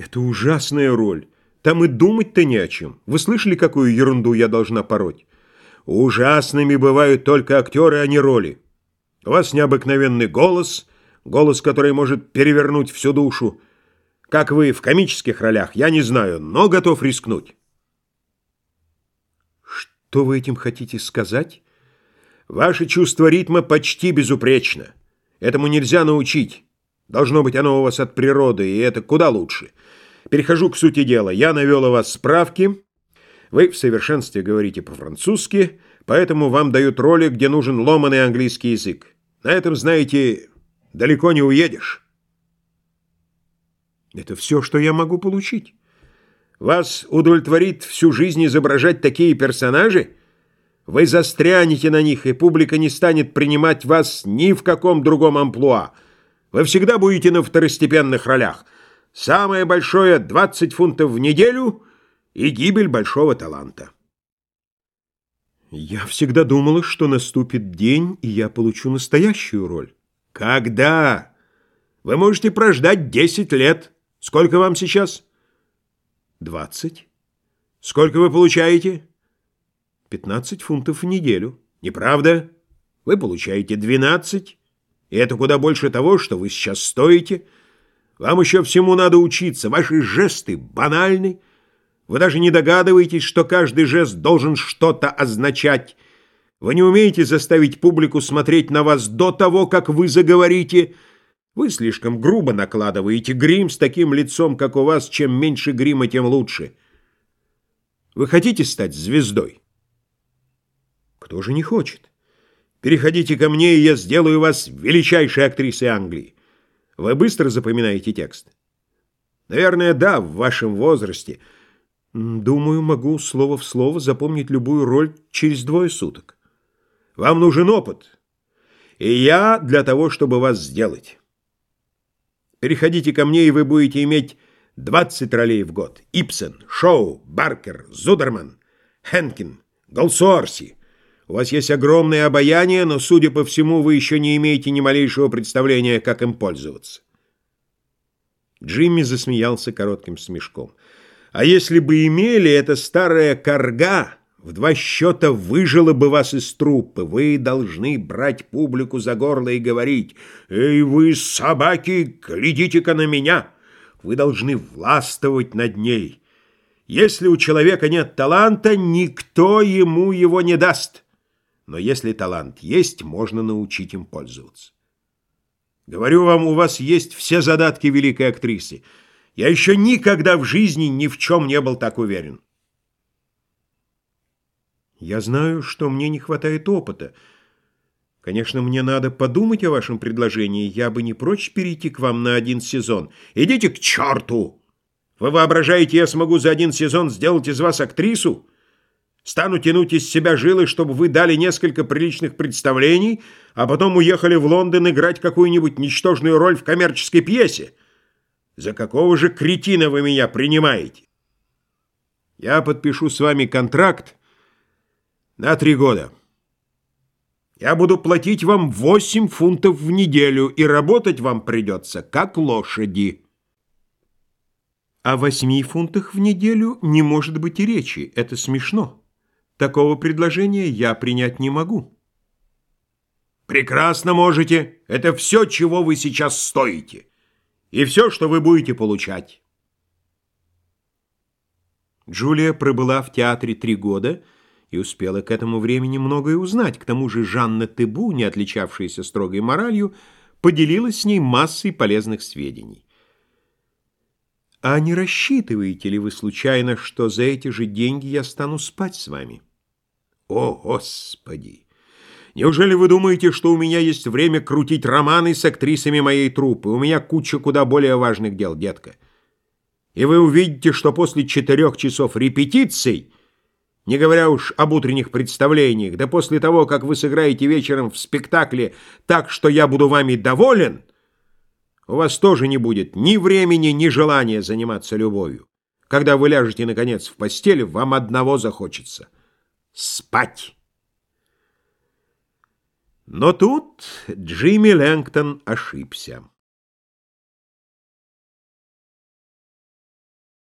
Это ужасная роль. Там и думать-то не о чем. Вы слышали, какую ерунду я должна пороть? Ужасными бывают только актеры, а не роли. У вас необыкновенный голос, голос, который может перевернуть всю душу. Как вы в комических ролях, я не знаю, но готов рискнуть. Что вы этим хотите сказать? Ваше чувство ритма почти безупречно. Этому нельзя научить. Должно быть, оно у вас от природы, и это куда лучше. Перехожу к сути дела. Я навел у вас справки. Вы в совершенстве говорите по-французски, поэтому вам дают роли, где нужен ломаный английский язык. На этом, знаете, далеко не уедешь. Это все, что я могу получить. Вас удовлетворит всю жизнь изображать такие персонажи? Вы застрянете на них, и публика не станет принимать вас ни в каком другом амплуа. Вы всегда будете на второстепенных ролях. Самое большое — 20 фунтов в неделю и гибель большого таланта. Я всегда думала, что наступит день, и я получу настоящую роль. Когда? Вы можете прождать 10 лет. Сколько вам сейчас? 20. Сколько вы получаете? 15 фунтов в неделю. Неправда? Вы получаете 12. И это куда больше того, что вы сейчас стоите. Вам еще всему надо учиться. Ваши жесты банальны. Вы даже не догадываетесь, что каждый жест должен что-то означать. Вы не умеете заставить публику смотреть на вас до того, как вы заговорите. Вы слишком грубо накладываете грим с таким лицом, как у вас. Чем меньше грима, тем лучше. Вы хотите стать звездой? Кто же не хочет? Переходите ко мне, и я сделаю вас величайшей актрисой Англии. Вы быстро запоминаете текст? Наверное, да, в вашем возрасте. Думаю, могу слово в слово запомнить любую роль через двое суток. Вам нужен опыт. И я для того, чтобы вас сделать. Переходите ко мне, и вы будете иметь 20 ролей в год. Ипсен, Шоу, Баркер, Зудерман, Хенкин, Голсуорси. У вас есть огромное обаяние, но, судя по всему, вы еще не имеете ни малейшего представления, как им пользоваться. Джимми засмеялся коротким смешком. А если бы имели, эта старая корга в два счета выжила бы вас из труппы. Вы должны брать публику за горло и говорить «Эй, вы, собаки, глядите-ка на меня!» Вы должны властвовать над ней. Если у человека нет таланта, никто ему его не даст. Но если талант есть, можно научить им пользоваться. Говорю вам, у вас есть все задатки великой актрисы. Я еще никогда в жизни ни в чем не был так уверен. Я знаю, что мне не хватает опыта. Конечно, мне надо подумать о вашем предложении. Я бы не прочь перейти к вам на один сезон. Идите к черту! Вы воображаете, я смогу за один сезон сделать из вас актрису? Стану тянуть из себя жилы, чтобы вы дали несколько приличных представлений, а потом уехали в Лондон играть какую-нибудь ничтожную роль в коммерческой пьесе. За какого же кретина вы меня принимаете? Я подпишу с вами контракт на три года. Я буду платить вам 8 фунтов в неделю, и работать вам придется, как лошади. О восьми фунтах в неделю не может быть и речи. Это смешно. Такого предложения я принять не могу. Прекрасно можете. Это все, чего вы сейчас стоите. И все, что вы будете получать. Джулия пробыла в театре три года и успела к этому времени многое узнать. К тому же Жанна Тебу, не отличавшаяся строгой моралью, поделилась с ней массой полезных сведений. А не рассчитываете ли вы случайно, что за эти же деньги я стану спать с вами?» О, Господи! Неужели вы думаете, что у меня есть время крутить романы с актрисами моей труппы? У меня куча куда более важных дел, детка. И вы увидите, что после четырех часов репетиций, не говоря уж об утренних представлениях, да после того, как вы сыграете вечером в спектакле так, что я буду вами доволен, у вас тоже не будет ни времени, ни желания заниматься любовью. Когда вы ляжете, наконец, в постель, вам одного захочется — спать. Но тут Джимми Лэнгтон ошибся.